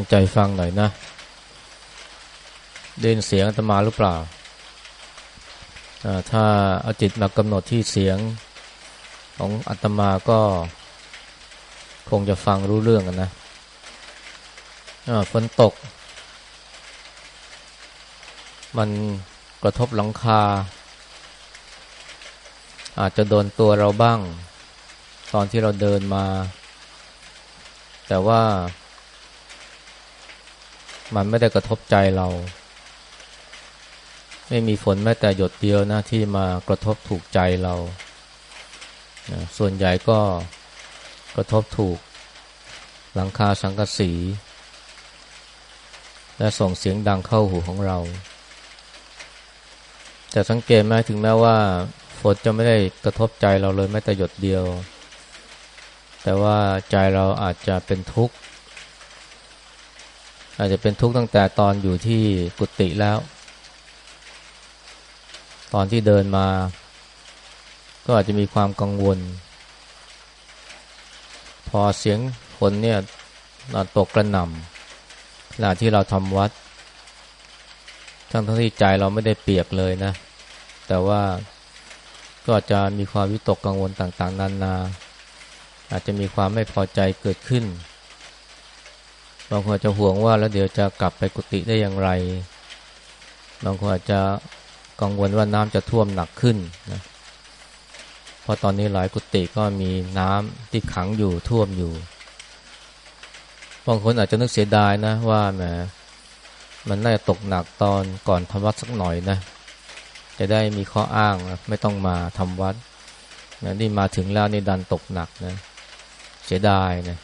ตั้งใจฟังหน่อยนะเดินเสียงอัตมาหรือเปล่า ถ้าเอาจิตมากำหนดที่เสียงของอัตมาก็คงจะฟังรู้เรื่องกันนะฝนตก มันกระทบหลังคา อาจจะโดนตัวเราบ้าง ตอนที่เราเดินมา แต่ว่า มันไม่ได้กระทบใจเรา ไม่มีฝนแม้แต่หยดเดียวนะที่มากระทบถูกใจเรานะส่วนใหญ่ก็กระทบถูกหลังคาสังกสี และส่งเสียงดังเข้าหูของเรา แต่สังเกตไหมถึงแม้ว่าฝนจะไม่ได้กระทบใจเราเลยแม้แต่หยดเดียว แต่ว่าใจเราอาจจะเป็นทุกข์ อาจจะเป็นทุกข์ตั้งแต่ตอนอยู่ที่กุฏิแล้ว ตอนที่เดินมา ก็อาจจะมีความกังวล พอเสียงฝนเนี่ยตกกระหน่ำขณะที่เราทำวัด ทั้งทั้งที่ใจเราไม่ได้เปียกเลยนะ แต่ว่าก็อาจจะมีความวิตกกังวลต่างๆ นานา อาจจะมีความไม่พอใจเกิดขึ้น บางคนอาจจะห่วงว่าแล้วเดี๋ยวจะกลับไปกุฏิได้อย่างไร บางคนอาจจะกังวลว่าน้ำจะท่วมหนักขึ้นนะเพราะตอนนี้หลายกุฏิก็มีน้ำที่ขังอยู่ท่วมอยู่ บางคนอาจจะนึกเสียดายนะว่าแหมมันน่าจะตกหนักตอนก่อนทำวัดสักหน่อยนะ จะได้มีข้ออ้างนะไม่ต้องมาทำวัดนะนี่มาถึงแล้วนี่ดันตกหนักนะ เสียดายนะ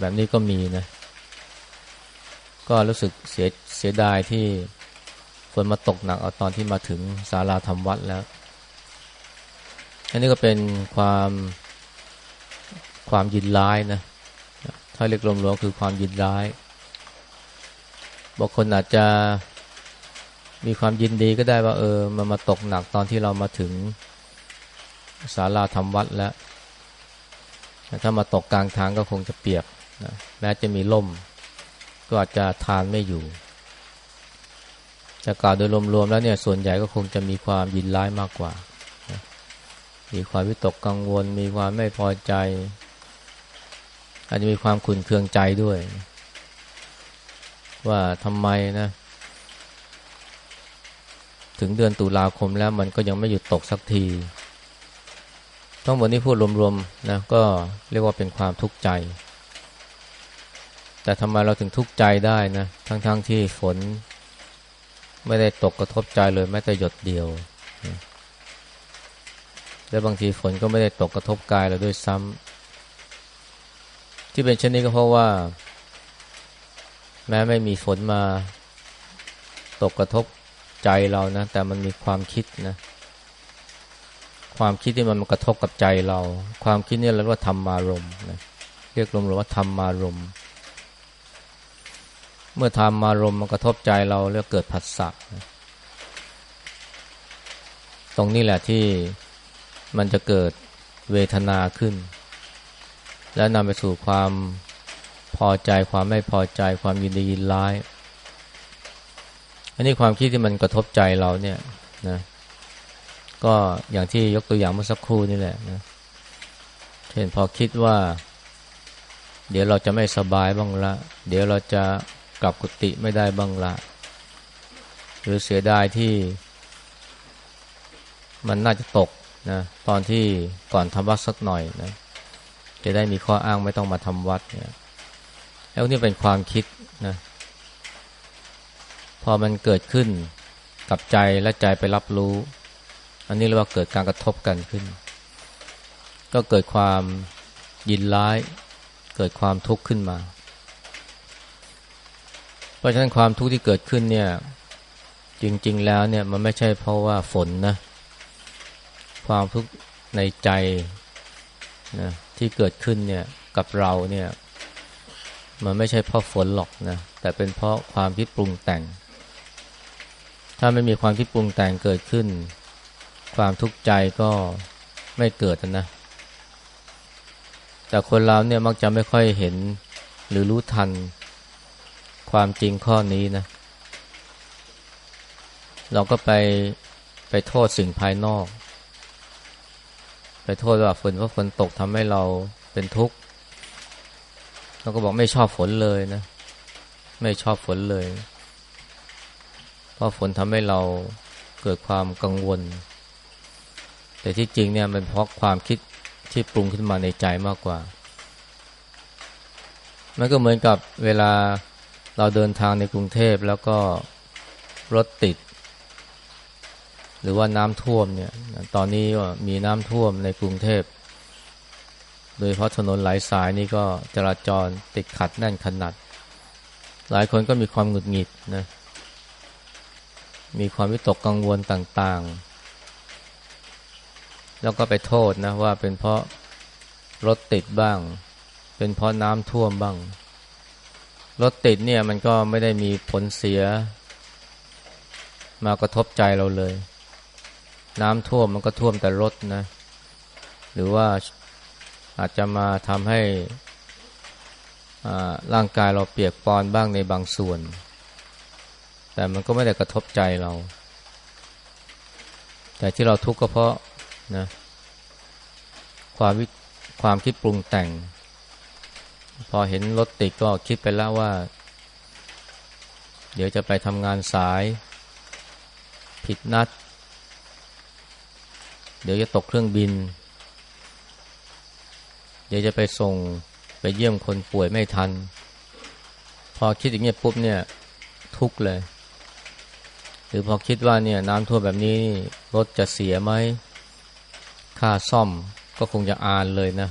แบบนี้ก็มีนะ ก็รู้สึกเสียเสียดายที่ฝนมาตกหนักเอาตอนที่มาถึงศาลาธรรมวัดแล้ว อันนี้ก็เป็นความความยินร้ายนะ ถ้าเรียกรวมๆคือความยินร้าย บางคนอาจจะมีความยินดีก็ได้ว่าเออ มันมาตกหนักตอนที่เรามาถึงศาลาธรรมวัดแล้ว ถ้ามาตกกลางทางก็คงจะเปียกนะแม้จะมีล่ม ก็อาจจะทานไม่อยู่จะกล่าวโดยรวมๆแล้วเนี่ยส่วนใหญ่ก็คงจะมีความยินร้ายมากกว่า มีความวิตกกังวล มีความไม่พอใจ อาจจะมีความขุนเคืองใจด้วย ว่าทำไมนะ ถึงเดือนตุลาคมแล้วมันก็ยังไม่หยุดตกสักทีทั้งหมดนี้พูดรวมๆนะก็เรียกว่าเป็นความทุกข์ใจ แต่ทำไมเราถึงทุกข์ใจได้นะทั้งๆทที่ฝน ไม่ได้ตกกระทบใจเลยแม้แต่หยดเดียว และบางทีฝนก็ไม่ได้ตกกระทบกายเราด้วยซ้ำที่เป็นเช่นนี้ก็เพราะว่า แม้ไม่มีฝนมาตกกระทบใจเรานะ แต่มันมีความคิดนะ ความคิดที่มันมากระทบกับใจเรา ความคิดนี่เราเรียกว่าธรรมารมนะเรียกรวมๆว่าธรรมารมณ์ เมื่อทำมารมมันกระทบใจเราเรียกเกิดผัสสะตรงนี้แหละที่มันจะเกิดเวทนาขึ้น และนำไปสู่ความพอใจความไม่พอใจความยินดียินร้าย อันนี้ความคิดที่มันกระทบใจเราเนี่ยนะก็อย่างที่ยกตัวอย่างเมื่อสักครู่นี่แหละนะเช่นพอคิดว่า เดี๋ยวเราจะไม่สบายบ้างละ เดี๋ยวเราจะ กลับกุฏิไม่ได้บ้างละ หรือเสียดายที่ มันน่าจะตกนะตอนที่ก่อนทำวัดสักหน่อยนะจะได้มีข้ออ้างไม่ต้องมาทำวัดเนี่ยแล้วนี่เป็นความคิดนะพอมันเกิดขึ้นกับใจและใจไปรับรู้ อันนี้เรียกว่าเกิดการกระทบกันขึ้น ก็เกิดความยินร้าย เกิดความทุกข์ขึ้นมา เพราะฉะนั้นความทุกข์ที่เกิดขึ้นเนี่ยจริง ๆ แล้วเนี่ยมันไม่ใช่เพราะว่าฝนนะความทุกข์ในใจนะที่เกิดขึ้นเนี่ยกับเราเนี่ยมันไม่ใช่เพราะฝนหรอกนะแต่เป็นเพราะความคิดปรุงแต่ง ถ้าไม่มีความคิดปรุงแต่งเกิดขึ้น ความทุกข์ใจก็ไม่เกิดนะแต่คนเราเนี่ยมักจะไม่ค่อยเห็นหรือรู้ทัน ความจริงข้อนี้นะ เราก็ไปไปโทษสิ่งภายนอก ไปโทษว่าฝนเพราะฝนตกทำให้เราเป็นทุกข์เราก็บอกไม่ชอบฝนเลยนะ ไม่ชอบฝนเลย เพราะฝนทำให้เราเกิดความกังวล แต่ที่จริงเนี่ยมันเพราะความคิดที่ปรุงขึ้นมาในใจมากกว่า มันก็เหมือนกับเวลา เราเดินทางในกรุงเทพแล้วก็รถติด หรือว่าน้ำท่วมเนี่ย ตอนนี้มีน้ำท่วมในกรุงเทพ โดยเพราะถนนหลายสายนี่ก็จราจรติดขัดแน่นขนาด หลายคนก็มีความหงุดหงิดนะ มีความวิตกกังวลต่างๆ แล้วก็ไปโทษนะว่าเป็นเพราะรถติดบ้าง เป็นเพราะน้ำท่วมบ้าง รถติดเนี่ยมันก็ไม่ได้มีผลเสีย มากระทบใจเราเลย น้ำท่วมมันก็ท่วมแต่รถนะ หรือว่าอาจจะมาทำให้ร่างกายเราเปียกปอนบ้างในบางส่วน แต่มันก็ไม่ได้กระทบใจเรา แต่ที่เราทุกข์ก็เพราะนะความวิความคิดปรุงแต่ง พอเห็นรถติดก็คิดไปแล้วว่า เดี๋ยวจะไปทำงานสาย ผิดนัด เดี๋ยวจะตกเครื่องบิน เดี๋ยวจะไปส่งไปเยี่ยมคนป่วยไม่ทัน พอคิดอย่างเงี้ยปุ๊บเนี่ย ทุกเลย หรือพอคิดว่าเนี่ยน้ำท่วมแบบนี้รถจะเสียไหมค่าซ่อมก็คงจะอานเลยนะ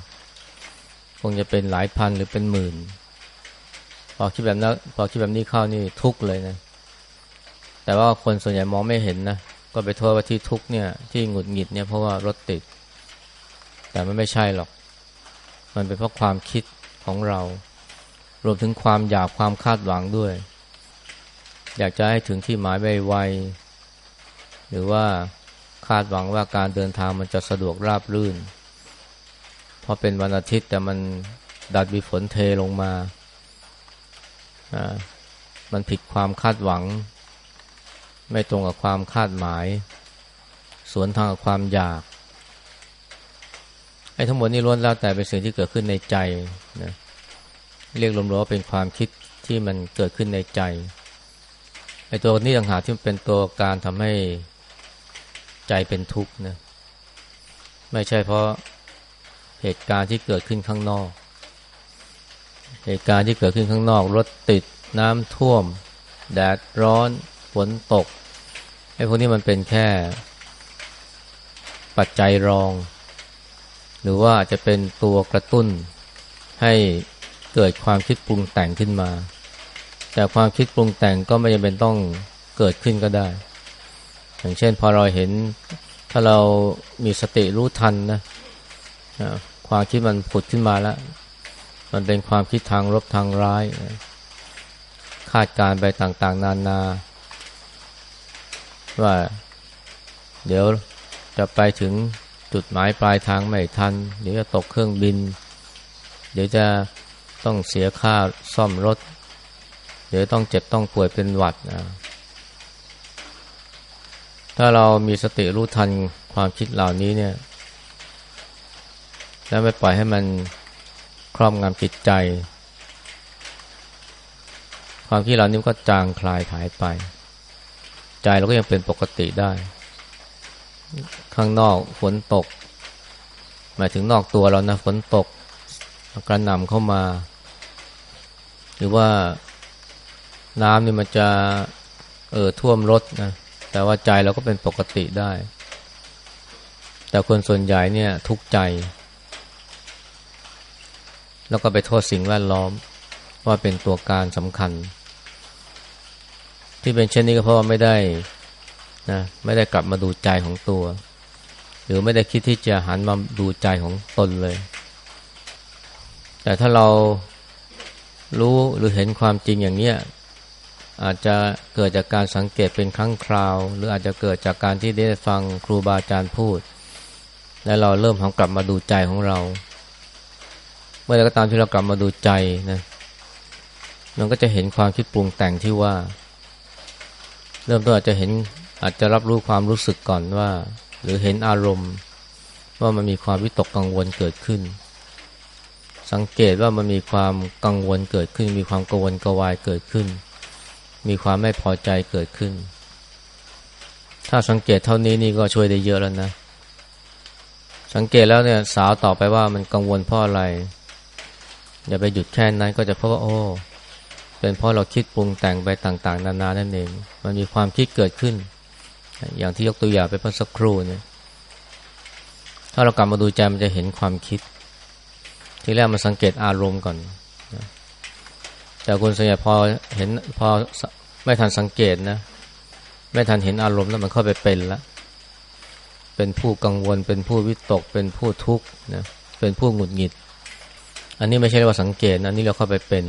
งจะเป็นหลายพันหรือเป็นหมื่น พอคิดแบบนั้นพอคิดแบบนี้เข้านี่ทุกเลยนะ แต่ว่าคนส่วนใหญ่มองไม่เห็นนะ ก็ไปโทษว่าที่ทุกเนี่ยที่หงุดหงิดเนี่ยเพราะว่ารถติด แต่มันไม่ใช่หรอก มันเป็นเพราะความคิดของเรา รวมถึงความอยากความคาดหวังด้วย อยากจะให้ถึงที่หมายไวๆหรือว่าคาดหวังว่าการเดินทางมันจะสะดวกราบรื่น พอเป็นวันอาทิตย์แต่มันดัดมีฝนเทลงมาอ่ามันผิดความคาดหวัง ไม่ตรงกับความคาดหมาย สวนทางกับความอยากไอ้ทั้งหมดนี้ล้วนแล้วแต่เป็นสิ่งที่เกิดขึ้นในใจนะเรียกรวมๆว่าเป็นความคิดที่มันเกิดขึ้นในใจไอ้ตัวนี้ต่างหากที่มันเป็นตัวการทำให้ใจเป็นทุกข์นะไม่ใช่เพราะ เหตุการณ์ที่เกิดขึ้นข้างนอก เหตุการณ์ที่เกิดขึ้นข้างนอก รถติดน้ำท่วม แดดร้อนฝนตกไอ้พวกนี้มันเป็นแค่ ปัจจัยรอง หรือว่าจะเป็นตัวกระตุ้น ให้เกิดความคิดปรุงแต่งขึ้นมา แต่ความคิดปรุงแต่งก็ไม่จำเป็นต้องเกิดขึ้นก็ได้ อย่างเช่นพอเราเห็นถ้าเรามีสติรู้ทันนะ ความคิดมันผุดขึ้นมาแล้ว มันเป็นความคิดทางลบทางร้าย คาดการไปต่างๆ นานา ว่า เดี๋ยวจะไปถึงจุดหมายปลายทางไม่ทัน เดี๋ยวจะตกเครื่องบิน เดี๋ยวจะต้องเสียค่าซ่อมรถ เดี๋ยวต้องเจ็บต้องป่วยเป็นหวัดนะถ้าเรามีสติรู้ทันความคิดเหล่านี้เนี่ย แล้วไม่ปล่อยให้มันครอบงำจิตใจ ความคิดเรานี้ก็จางคลายหายไป ใจเราก็ยังเป็นปกติได้ ข้างนอกฝนตก หมายถึงนอกตัวเรานะฝนตกกระหน่ำเข้ามา หรือว่าน้ำนี่มันจะเออท่วมรถนะแต่ว่าใจเราก็เป็นปกติได้ แต่คนส่วนใหญ่เนี่ยทุกใจ แล้วก็ไปโทษสิ่งแวดล้อมว่าเป็นตัวการสำคัญ ที่เป็นเช่นนี้ก็เพราะว่าไม่ได้นะไม่ได้กลับมาดูใจของตัว หรือไม่ได้คิดที่จะหันมาดูใจของตนเลย แต่ถ้าเรารู้หรือเห็นความจริงอย่างเนี้ยอาจจะเกิดจากการสังเกตเป็นครั้งคราว หรืออาจจะเกิดจากการที่ได้ฟังครูบาอาจารย์พูด และเราเริ่มของกลับมาดูใจของเรา เมื่อไรก็ตามที่เรากลับมาดูใจนะมันก็จะเห็นความคิดปรุงแต่งที่ว่า เริ่มต้นอาจจะเห็นอาจจะรับรู้ความรู้สึกก่อนว่า หรือเห็นอารมณ์ ว่ามันมีความวิตกกังวลเกิดขึ้น สังเกตว่ามันมีความกังวลเกิดขึ้น มีความกังวลกวายเกิดขึ้น มีความไม่พอใจเกิดขึ้น ถ้าสังเกตเท่านี้นี่ก็ช่วยได้เยอะแล้วนะ สังเกตแล้วเนี่ยสาวต่อไปว่ามันกังวลเพราะอะไร อย่าไปหยุดแค่นั้นก็จะเพราะว่าโอ้เป็นเพราะเราคิดปรุงแต่งไปต่างๆ นานานั่นเอง มันมีความคิดเกิดขึ้น อย่างที่ยกตัวอย่างไปเมื่อสักครู่เนี่ยถ้าเรากลับมาดูใจมันจะเห็นความคิด ที่แรกมันสังเกตอารมณ์ก่อนแต่คุณส่วนใหญ่พอเห็นพอไม่ทันสังเกตนะไม่ทันเห็นอารมณ์แล้วมันเข้าไปเป็นละเป็นผู้กังวล เป็นผู้วิตก เป็นผู้ทุกข์นะเป็นผู้หงุดหงิด อันนี้ไม่ใช่ว่าสังเกตนะนี่เราเข้าไปเป็น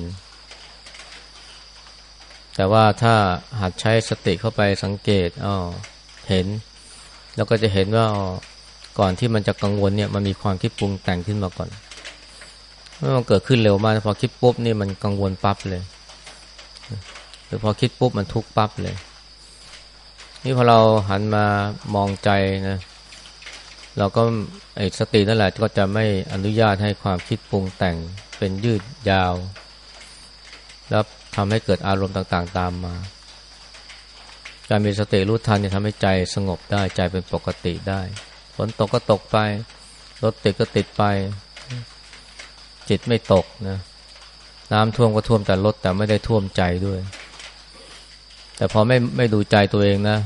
แต่ว่าถ้าหัดใช้สติเข้าไปสังเกตอ๋อเห็น แล้วก็จะเห็นว่าก่อนที่มันจะกังวลเนี่ยมันมีความคิดปรุงแต่งขึ้นมาก่อนมันเกิดขึ้นเร็วมากพอคิดปุ๊บนี่มันกังวลปั๊บเลยหรือพอคิดปุ๊บมันทุกปั๊บเลย นี่พอเราหันมามองใจนะ เราก็ไอ้สตินั่นแหละก็จะไม่อนุญาตให้ความคิดปรุงแต่งเป็นยืดยาว แล้วทำให้เกิดอารมณ์ต่างๆ ตามมา การมีสติรู้ทันจะทำให้ใจสงบได้ใจเป็นปกติได้ฝนตกก็ตกไปรถติดก็ติดไป จิตไม่ตกนะน้ำท่วมก็ท่วมแต่รถแต่ไม่ได้ท่วมใจด้วย แต่พอไม่ไม่ดูใจตัวเองนะ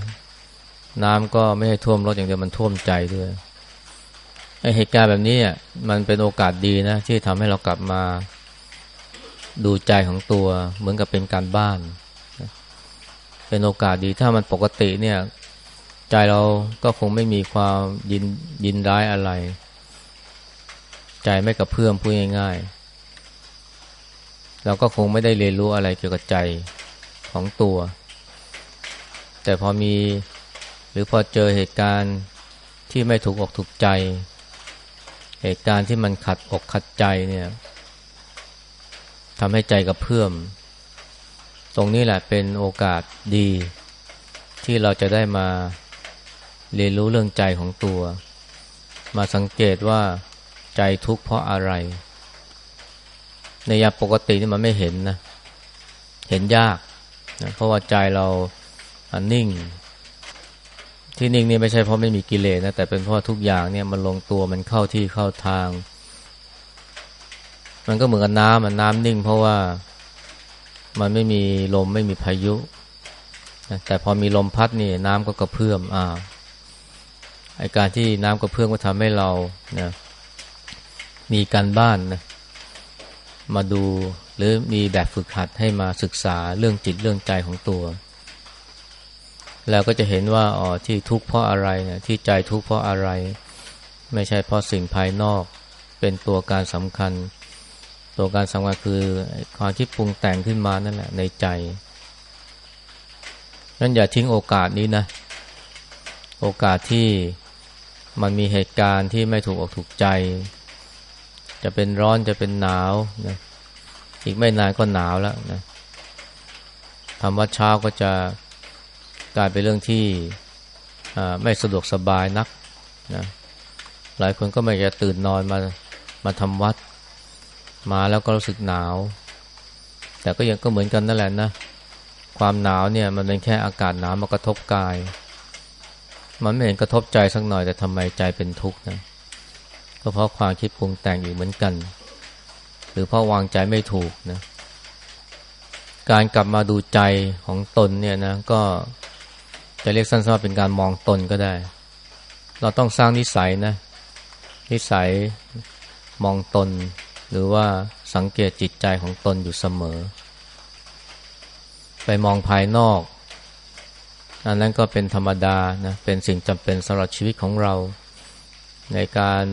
น้ำก็ไม่ให้ท่วมรถอย่างเดียวมันท่วมใจด้วย เหตุการณ์แบบนี้อะมันเป็นโอกาสดีนะที่ทำให้เรากลับมาดูใจของตัวเหมือนกับเป็นการบ้าน เป็นโอกาสดีถ้ามันปกติเนี่ย ใจเราก็คงไม่มีความยินยินร้ายอะไร ใจไม่กระเพื่อมพูดง่ายๆเราก็คงไม่ได้เรียนรู้อะไรเกี่ยวกับใจของตัว แต่พอมีหรือพอเจอเหตุการณ์ที่ไม่ถูกอกถูกใจ เหตุการณ์ที่มันขัดอกขัดใจเนี่ยทำให้ใจกระเพื่อม ตรงนี้แหละเป็นโอกาสดี ที่เราจะได้มาเรียนรู้เรื่องใจของตัว มาสังเกตว่าใจทุกข์เพราะอะไร ในยาปกตินี่มันไม่เห็นนะ เห็นยากนะเพราะว่าใจเราอันนิ่ง ที่นิ่งนี่ไม่ใช่เพราะไม่มีกิเลสนะแต่เป็นเพราะทุกอย่างเนี่ยมันลงตัวมันเข้าที่เข้าทาง มันก็เหมือนกับน้ำมันน้ำนิ่ง เพราะว่ามันไม่มีลมไม่มีพายุ แต่พอมีลมพัดนี่น้ำก็กระเพื่อมอ่าไอการที่น้ำกระเพื่อมก็ทำให้เรานะมีการบ้านนะมาดูหรือมีแบบฝึกหัดให้มาศึกษาเรื่องจิตเรื่องใจของตัว แล้วก็จะเห็นว่าอ๋อที่ทุกข์เพราะอะไรเนะที่ใจทุกข์เพราะอะไร ไม่ใช่เพราะสิ่งภายนอก เป็นตัวการสำคัญ ตัวการสำคัญคือความคิดปรุงแต่งขึ้นมานั่นแหละในใจนั้นอย่าทิ้งโอกาสนี้นะ โอกาสที่มันมีเหตุการณ์ที่ไม่ถูกอกถูกใจ จะเป็นร้อนจะเป็นหนาวนะอีกไม่นานก็หนาวแล้วนะทำวัดเช้าก็จะ กลายเป็นเรื่องที่ไม่สะดวกสบายนักนะหลายคนก็ไม่จะตื่นนอนมามาทำวัด มาแล้วก็รู้สึกหนาว แต่ก็ยังก็เหมือนกันนั่นแหละนะ ความหนาวเนี่ยมันเป็นแค่อากาศหนาวมากระทบกาย มันไม่เห็นกระทบใจสักหน่อยแต่ทำไมใจเป็นทุกข์นะก็เพราะความคิดปรุงแต่งอยู่เหมือนกัน หรือเพราะวางใจไม่ถูกนะ การกลับมาดูใจของตนเนี่ยนะก็ จะเรียกสั้นๆว่าเป็นการมองตนก็ได้ เราต้องสร้างนิสัยนะ นิสัยมองตน หรือว่าสังเกตจิตใจของตนอยู่เสมอ ไปมองภายนอก อันนั้นก็เป็นธรรมดานะ เป็นสิ่งจำเป็นสำหรับชีวิตของเรา ในการ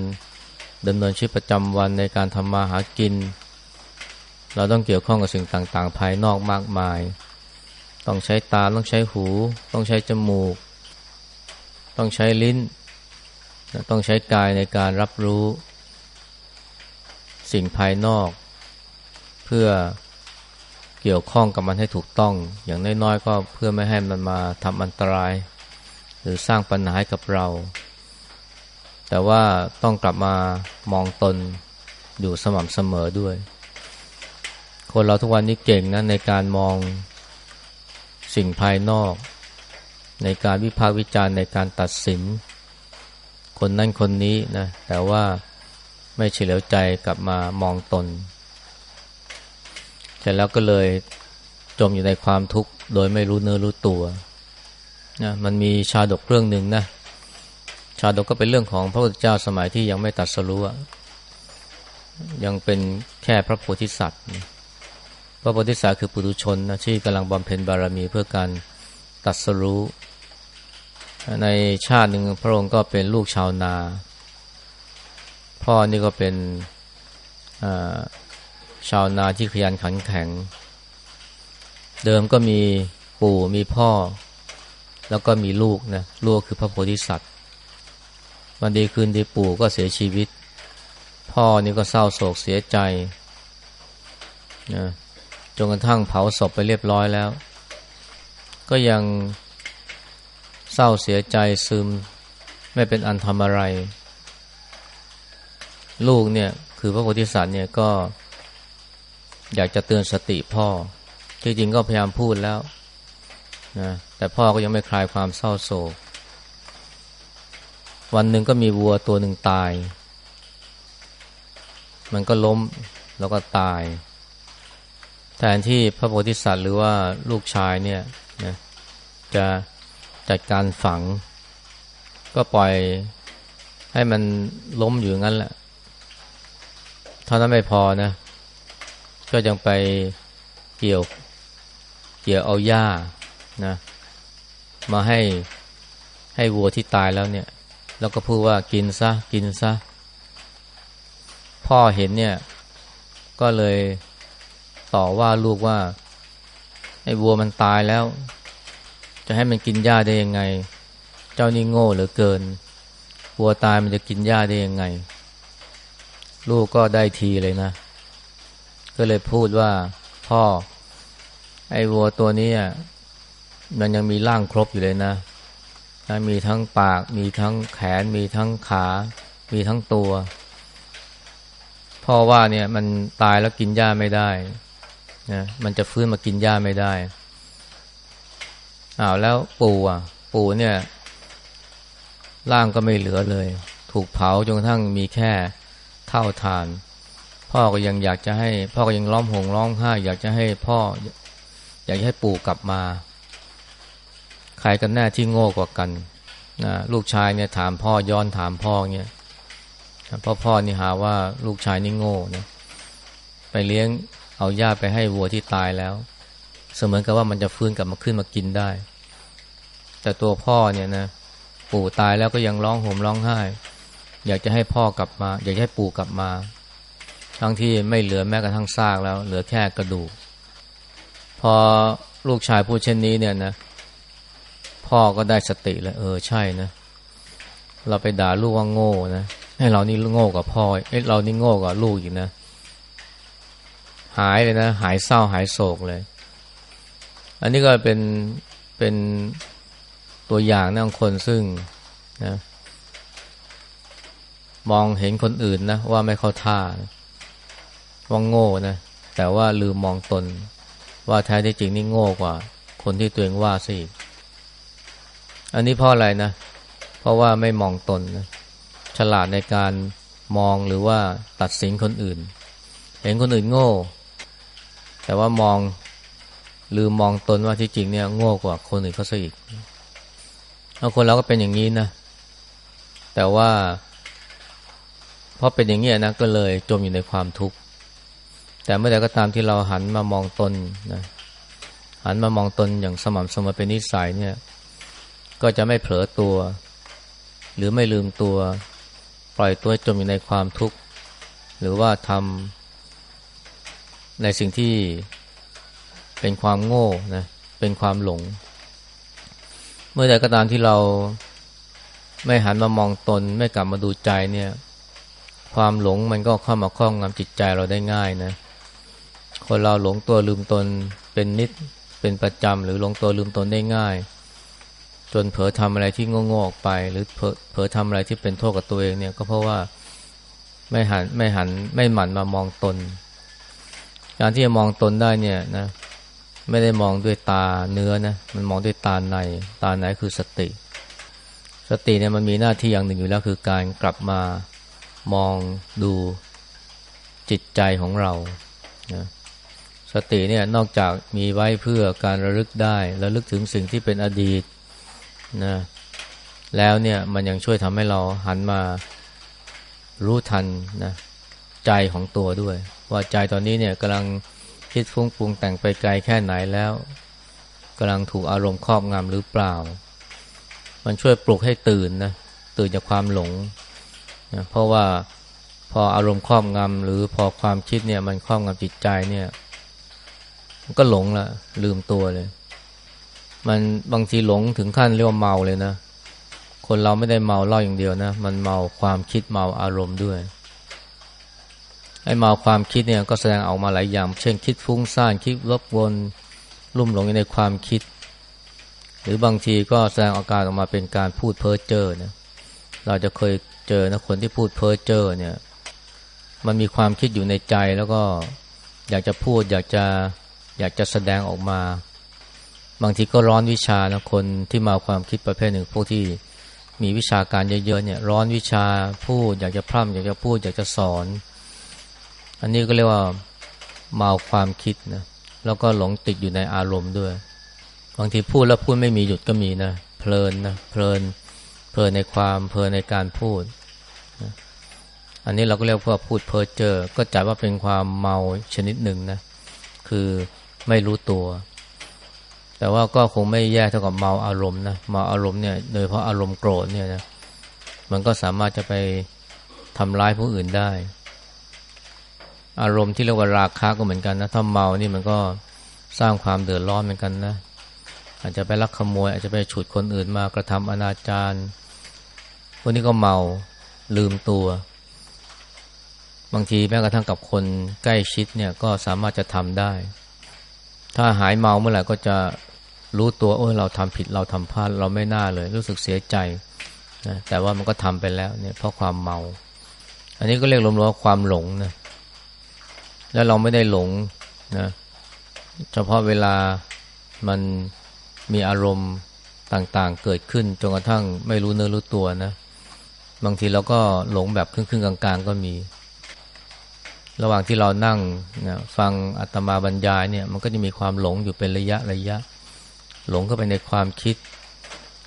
ดำเนินชีวิตประจำวันในการทำมาหากิน เราต้องเกี่ยวข้องกับสิ่งต่างๆ ภายนอกมากมาย ต้องใช้ตาต้องใช้หู ต้องใช้จมูก ต้องใช้ลิ้น ต้องใช้กายในการรับรู้ สิ่งภายนอก เพื่อเกี่ยวข้องกับมันให้ถูกต้อง อย่างน้อยๆก็เพื่อไม่ให้มันมาทำอันตราย หรือสร้างปัญหาให้กับเรา แต่ว่าต้องกลับมามองตนอยู่สม่ำเสมอด้วย คนเราทุกวันนี้เก่งนะในการมอง สิ่งภายนอก ในการวิพากษ์วิจารณ์ในการตัดสิน คนนั่นคนนี้นะแต่ว่าไม่เฉลียวใจกลับมามองตนแต่แล้วก็เลยจมอยู่ในความทุกข์โดยไม่รู้เนื้อรู้ตัวนะมันมีชาดกเรื่องหนึ่งนะชาดกก็เป็นเรื่องของพระพุทธเจ้าสมัยที่ยังไม่ตัดสรู้ยังเป็นแค่พระโพธิสัตว์ ระโพธิสัตว์คือปุถุชนนะที่กำลังบำเพ็ญบารมีเพื่อการตัดสรู้ ในชาติหนึ่งพระองค์ก็เป็นลูกชาวนา พ่อนี่ก็เป็นชาวนาที่ขยันขันแข็ง เดิมก็มีปู่มีพ่อ แล้วก็มีลูกนะลูกคือพระโพธิสัตว์วันดีคืนดีปู่ก็เสียชีวิต พ่อนี่ก็เศร้าโศกเสียใจนะ จนกระทั่งเผาศพไปเรียบร้อยแล้ว ก็ยังเศร้าเสียใจซึม ไม่เป็นอันทำอะไร ลูกเนี่ยคือพระโพธิสัตว์เนี่ยก็ อยากจะเตือนสติพ่อที่จริงก็พยายามพูดแล้วนะแต่พ่อก็ยังไม่คลายความเศร้าโศก วันหนึ่งก็มีวัวตัวหนึ่งตาย มันก็ล้มแล้วก็ตาย แทนที่พระโพธิสัตว์หรือว่าลูกชายเนี่ยนะจะจัดการฝัง ก็ปล่อยให้มันล้มอยู่งั้นแหละเท่านั้นไม่พอนะ ก็ยังไปเกี่ยวเกี่ยวเอาหญ้านะ มาให้ให้วัวที่ตายแล้วเนี่ย แล้วก็พูดว่ากินซะกินซะ พ่อเห็นเนี่ย ก็เลย ต่อว่าลูกว่าไอ้วัวมันตายแล้ว จะให้มันกินหญ้าได้ยังไง เจ้านี่โง่เหลือเกิน วัวตายมันจะกินหญ้าได้ยังไง ลูกก็ได้ทีเลยนะ ก็เลยพูดว่า พ่อ ไอ้วัวตัวนี้มันยังมีร่างครบอยู่เลยนะมีทั้งปาก มีทั้งแขน มีทั้งขา มีทั้งตัว พ่อว่าเนี่ยมันตายแล้วกินหญ้าไม่ได้ นะมันจะฟื้นมากินหญ้าไม่ได้อ้าวแล้วปู่อะ ปู่เนี่ย ร่างก็ไม่เหลือเลย ถูกเผาจนกระทั่งมีแค่เท่าทาน พ่อก็ยังอยากจะให้ พ่อก็ยังร้องห่มร้องไห้อยากจะให้พ่อ อยากให้ปู่กลับมาใครกันแน่ที่โง่กว่ากันนะลูกชายเนี่ยถามพ่อย้อนถามพ่อเนี่ยพ่อพ่อนี่หาว่าลูกชายนี่โง่นะไปเลี้ยง เอาหญ้าไปให้วัวที่ตายแล้ว เสมือนกับว่ามันจะฟื้นกลับมาขึ้นมากินได้ แต่ตัวพ่อเนี่ยนะปู่ตายแล้วก็ยังร้องห่มร้องไห้ อยากจะให้พ่อกลับมา อยากให้ปู่กลับมา ทั้งที่ไม่เหลือแม้กระทั่งซากแล้ว เหลือแค่กระดูก พอลูกชายพูดเช่นนี้เนี่ยนะ พ่อก็ได้สติแล้ว เออใช่นะ เราไปด่าลูกว่าโง่นะให้เรานี่โง่กว่าพ่อเอ้เรานี่โง่กว่าลูกอีกนะ หายเลยนะ หายเศร้าหายโศกเลย อันนี้ก็เป็นเป็นตัวอย่างนะคนซึ่งนะมองเห็นคนอื่นนะว่าไม่เข้าท่าว่าโง่นะแต่ว่าลืมมองตน ว่าแท้ที่จริงนี่โง่กว่า คนที่ตัวเองว่าสิอันนี้เพราะอะไรนะ เพราะว่าไม่มองตนนะฉลาดในการมองหรือว่าตัดสินคนอื่น เห็นคนอื่นโง่ แต่ว่ามองลืมมองตนว่าที่จริงเนี่ยโง่กว่าคนอื่นเขาซะอีกเอาคนเราก็เป็นอย่างนี้นะ แต่ว่าเพราะเป็นอย่างนี้นะก็เลยจมอยู่ในความทุกข์แต่เมื่อใดก็ตามที่เราหันมามองตนนะหันมามองตนอย่างสม่ำเสมอเป็นนิสัยเนี่ย ก็จะไม่เผลอตัว หรือไม่ลืมตัว ปล่อยตัวจมอยู่ในความทุกข์หรือว่าทำ ในสิ่งที่เป็นความโง่นะเป็นความหลง เมื่อใดก็ตามที่เราไม่หันมามองตน ไม่กลับมาดูใจเนี่ย ความหลงมันก็เข้ามาครอบงำจิตใจเราได้ง่ายนะ คนเราหลงตัวลืมตนเป็นนิดเป็นประจำหรือหลงตัวลืมตนได้ง่าย จนเผลอทำอะไรที่โง่ๆออกไป หรือเผลอเผลอทำอะไรที่เป็นโทษกับตัวเองเนี่ยก็เพราะว่าไม่หันไม่หันไม่หมั่นมามองตน การที่จะมองตนได้เนี่ยนะ ไม่ได้มองด้วยตาเนื้อนะมันมองด้วยตาใน ตาในคือสติ สติเนี่ยมันมีหน้าที่อย่างหนึ่งอยู่แล้วคือการกลับมามองดูจิตใจของเรานะสติเนี่ยนอกจากมีไว้เพื่อการระลึกได้ระลึกถึงสิ่งที่เป็นอดีตนะแล้วเนี่ยมันยังช่วยทำให้เราหันมารู้ทันนะ ใจของตัวด้วย ว่าใจตอนนี้เนี่ยกำลังคิดฟุ้งปรุงแต่งไปไกลแค่ไหนแล้วกำลังถูกอารมณ์ครอบงำหรือเปล่า มันช่วยปลุกให้ตื่นนะตื่นจากความหลงนะเพราะว่าพออารมณ์ครอบงำหรือพอความคิดเนี่ยมันครอบงำจิตใจเนี่ยมันก็หลงละลืมตัวเลย มันบางทีหลงถึงขั้นเรียกว่าเมาเลยนะ คนเราไม่ได้เมาเล่าอย่างเดียวนะ มันเมาความคิดเมาอารมณ์ด้วย ไอ้มาความคิดเนี่ยก็แสดงออกมาหลายอย่าง เช่นคิดฟุ้งซ่านคิดลบวนลุ่มหลงในความคิด หรือบางทีก็แสดงอาการออกมาเป็นการพูดเพ้อเจ้อนะเราจะเคยเจอนะคนที่พูดเพ้อเจ้อเนี่ย มันมีความคิดอยู่ในใจแล้วก็อยากจะพูด อยากจะอยากจะแสดงออกมา บางทีก็ร้อนวิชานะคนที่มาความคิดประเภทหนึ่งพวกที่มีวิชาการเยอะๆเนี่ย ร้อนวิชาพูด อยากจะพร่ำอยากจะพูด อยากจะสอน อันนี้ก็เรียกว่าเมาความคิดนะแล้วก็หลงติดอยู่ในอารมณ์ด้วย บางทีพูดแล้วพูดไม่มีหยุดก็มีนะเพลินนะเพลินเพลินในความเพลินในการพูดนะอันนี้เราก็เรียกว่าพูดเพ้อเจอก็จัดว่าเป็นความเมาชนิดหนึ่งนะคือไม่รู้ตัว แต่ว่าก็คงไม่แย่เท่ากับเมาอารมณ์นะเมาอารมณ์เนี่ยโดยเพราะอารมณ์โกรธเนี่ยนะมันก็สามารถจะไปทำร้ายผู้อื่นได้ อารมณ์ที่เรียกว่าราคะก็เหมือนกันนะถ้าเมานี่มันก็สร้างความเดือดร้อนเหมือนกันนะ อาจจะไปลักขโมย อาจจะไปฉุดคนอื่นมากระทำอนาจารคนนี้ก็เมาลืมตัว บางทีแม้กระทั่งกับคนใกล้ชิดเนี่ยก็สามารถจะทำได้ ถ้าหายเมาเมื่อไหร่ก็จะรู้ตัวโอ้ยเราทำผิดเราทำพลาดเราไม่น่าเลย รู้สึกเสียใจนะแต่ว่ามันก็ทำไปแล้วเนี่ยเพราะความเมา อันนี้ก็เรียกรวมๆว่าความหลงนะ แล้วเราไม่ได้หลงนะเฉพาะเวลามันมีอารมณ์ต่างๆ เกิดขึ้นจนกระทั่งไม่รู้เนื้อรู้ตัวนะบางทีเราก็หลงแบบครึ่งๆกลางๆ ก็มี ระหว่างที่เรานั่งนะฟังอาตมาบรรยายเนี่ย มันก็จะมีความหลงอยู่เป็นระยะระยะ หลงเข้าไปในความคิด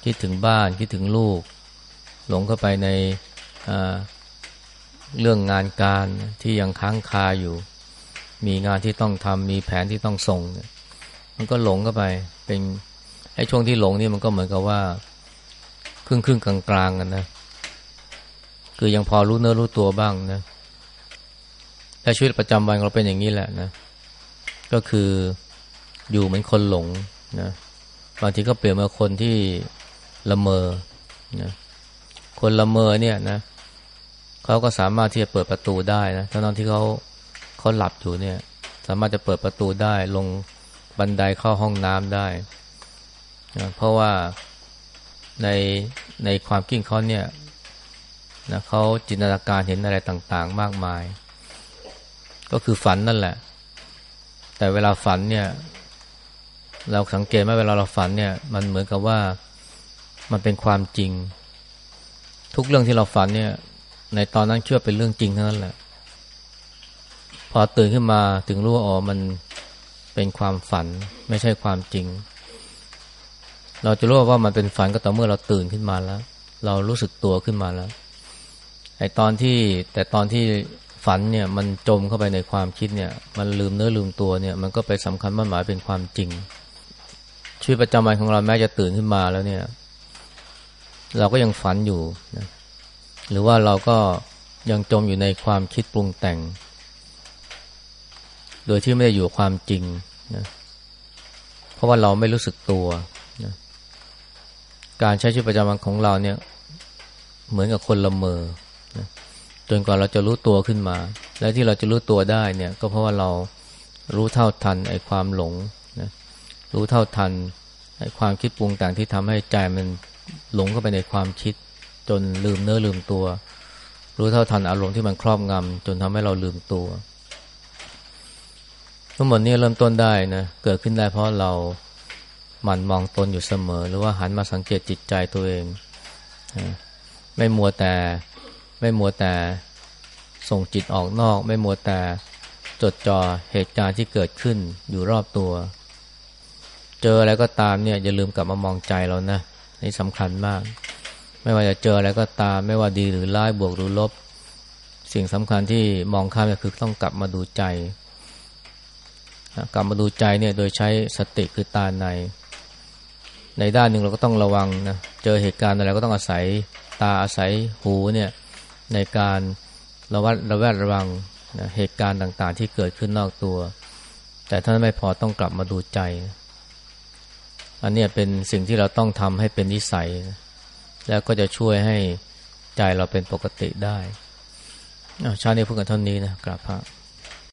คิดถึงบ้านคิดถึงลูก หลงเข้าไปในเรื่องงานการที่ยังค้างคาอยู่ มีงานที่ต้องทำมีแผนที่ต้องส่งเนี่ยมันก็หลงเข้าไป เป็นไอ้ช่วงที่หลงนี่มันก็เหมือนกับว่า ครึ่งครึ่งกลางกลางกันนะ คือยังพอรู้เนื้อรู้ตัวบ้างนะแต่ชีวิตประจำวันเราเป็นอย่างนี้แหละนะ ก็คืออยู่เหมือนคนหลงนะบางทีก็เปลี่ยนมาคนที่ละเมอนะคนละเมอเนี่ยนะเขาก็สามารถที่จะเปิดประตูได้นะทั้งที่เขา เขาหลับอยู่เนี่ย สามารถจะเปิดประตูได้ลงบันไดเข้าห้องน้ำได้นะเพราะว่าในในความคิดเขาเนี่ยนะเขาจินตนาการเห็นอะไรต่างๆ มากมาย ก็คือฝันนั่นแหละ แต่เวลาฝันเนี่ย เราสังเกตไหมเวลาเราฝันเนี่ย มันเหมือนกับว่ามันเป็นความจริง ทุกเรื่องที่เราฝันเนี่ย ในตอนนั้นเชื่อเป็นเรื่องจริงทั้งนั้นแหละ พอตื่นขึ้นมาถึงรู้ว่าอ๋อมันเป็นความฝันไม่ใช่ความจริง เราจะรู้ว่ามันเป็นฝันก็ต่อเมื่อเราตื่นขึ้นมาแล้ว เรารู้สึกตัวขึ้นมาแล้วไอตอนที่แต่ตอนที่ฝันเนี่ยมันจมเข้าไปในความคิดเนี่ย มันลืมเนื้อลืมตัวเนี่ย มันก็ไปสำคัญมั่นหมายเป็นความจริง ชีวิตประจำวันของเราแม้จะตื่นขึ้นมาแล้วเนี่ย เราก็ยังฝันอยู่นะหรือว่าเราก็ยังจมอยู่ในความคิดปรุงแต่ง ดยที่ไม่ได้อยู่ความจริงนะเพราะว่าเราไม่รู้สึกตัวนะการใช้ชีวิตประจำวันของเราเนี่ย เหมือนกับคนละเมอนะจนกว่าเราจะรู้ตัวขึ้นมา และที่เราจะรู้ตัวได้เนี่ย ก็เพราะว่าเรารู้เท่าทันไอ้ความหลงนะรู้เท่าทันไอ้ความคิดปรุงแต่งที่ทำให้ใจมันหลงเข้าไปในความคิด จนลืมเนื้อลืมตัว รู้เท่าทันอารมณ์ที่มันครอบงำจนทำให้เราลืมตัว ทั้งหมดนี้เริ่มต้นได้นะ เกิดขึ้นได้เพราะเราหมั่นมองตนอยู่เสมอ หรือว่าหันมาสังเกตจิตใจตัวเอง ไม่มัวแต่ไม่มัวแต่ส่งจิตออกนอก ไม่มัวแต่จดจ่อเหตุการณ์ที่เกิดขึ้นอยู่รอบตัว เจออะไรก็ตามเนี่ยอย่าลืมกลับมามองใจเรานะนี่สำคัญมาก ไม่ว่าจะเจออะไรก็ตาม ไม่ว่าดีหรือร้ายบวกหรือลบ สิ่งสำคัญที่มองข้ามก็คือต้องกลับมาดูใจ กลับมาดูใจเนี่ยโดยใช้สติคือตาใน ในด้านหนึ่งเราก็ต้องระวังนะเจอเหตุการณ์อะไรก็ต้องอาศัยตาอาศัยหูเนี่ยในการระวัดระแวดระวังนะเหตุการณ์ต่างๆ ที่เกิดขึ้นนอกตัว แต่ถ้าไม่พอต้องกลับมาดูใจ อันนี้เป็นสิ่งที่เราต้องทำให้เป็นนิสัยแล้วก็จะช่วยให้ใจเราเป็นปกติได้ ชาตินี้พูดกันเท่านี้นะกราบพระ